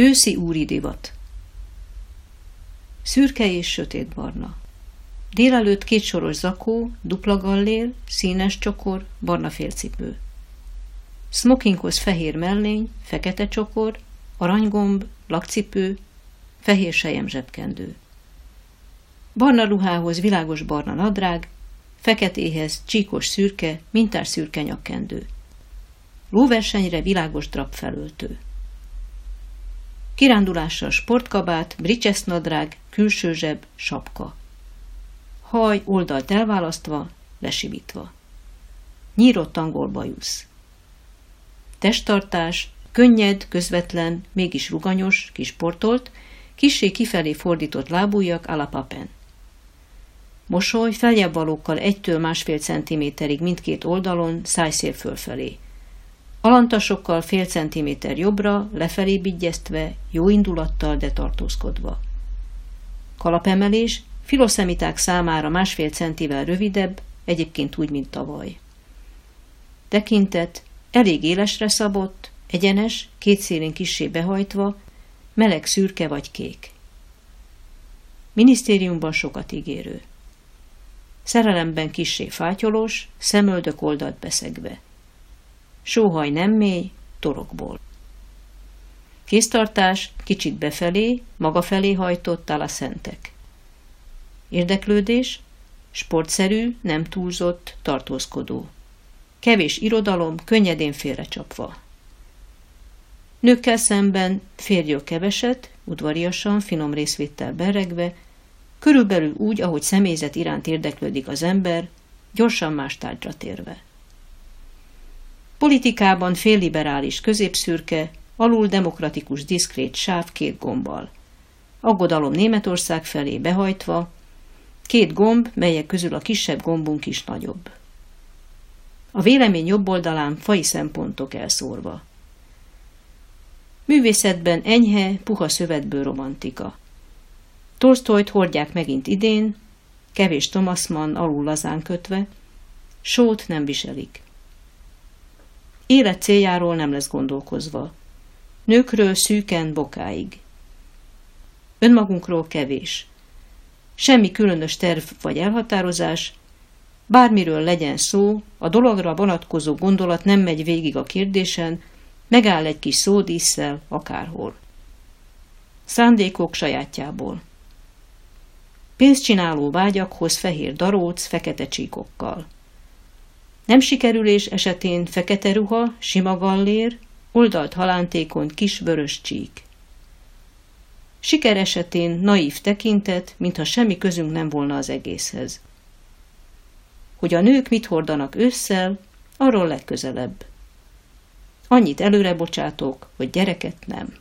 Őszi úri divat. Szürke és sötétbarna. Délelőtt két soros zakó, dupla gallér, színes csokor, barna félcipő. Smokinghoz fehér mellény, fekete csokor, aranygomb, lakcipő, fehér sejem zsebkendő. Barna ruhához világos barna nadrág, feketéhez csíkos szürke, mintás szürke nyakkendő. Lóversenyre világos drap felöltő. Kirándulásra sportkabát, nadrág, külső zseb, sapka. Haj oldalt elválasztva, lesivítva. Nyírott angol bajusz. Testtartás, könnyed, közvetlen, mégis ruganyos, kisportolt, kissé kifelé fordított lábújak alapapen. Mosoly feljebb egytől másfél centiméterig mindkét oldalon, szájszél fölfelé. Alantasokkal fél centiméter jobbra, lefelé bigyeztve, jó indulattal, de tartózkodva. Kalapemelés filoszemiták számára másfél centivel rövidebb, egyébként úgy, mint tavaly. Tekintet elég élesre szabott, egyenes, két szélén kissé behajtva, meleg szürke vagy kék. Minisztériumban sokat ígérő. Szerelemben kissé fátyolos, szemöldök oldalt beszegve. Sóhaj nem mély, torokból. Kéztartás kicsit befelé, maga felé hajtott a szentek. Érdeklődés, sportszerű, nem túlzott, tartózkodó. Kevés irodalom, könnyedén félrecsapva. Nőkkel szemben férjő keveset, udvariasan, finom részvéttel beregve, körülbelül úgy, ahogy személyzet iránt érdeklődik az ember, gyorsan más tárgyra térve. Politikában félliberális középszürke, alul demokratikus diszkrét sáv két gombbal. Aggodalom Németország felé behajtva, két gomb, melyek közül a kisebb gombunk is nagyobb. A vélemény jobb oldalán fai szempontok elszórva. Művészetben enyhe, puha szövetből romantika. Tolstoyt hordják megint idén, kevés Thomas Mann alul lazán kötve, sót nem viselik. Élet céljáról nem lesz gondolkozva. Nőkről szűken bokáig. Önmagunkról kevés. Semmi különös terv vagy elhatározás, bármiről legyen szó, a dologra vonatkozó gondolat nem megy végig a kérdésen, megáll egy kis szódísszel akárhol. Szándékok sajátjából. Pénzcsináló vágyakhoz fehér daróc, fekete csíkokkal. Nem sikerülés esetén fekete ruha, sima gallér, oldalt halántékon kis vörös csík. Siker esetén naív tekintet, mintha semmi közünk nem volna az egészhez. Hogy a nők mit hordanak ősszel, arról legközelebb. Annyit előre bocsátok, hogy gyereket nem.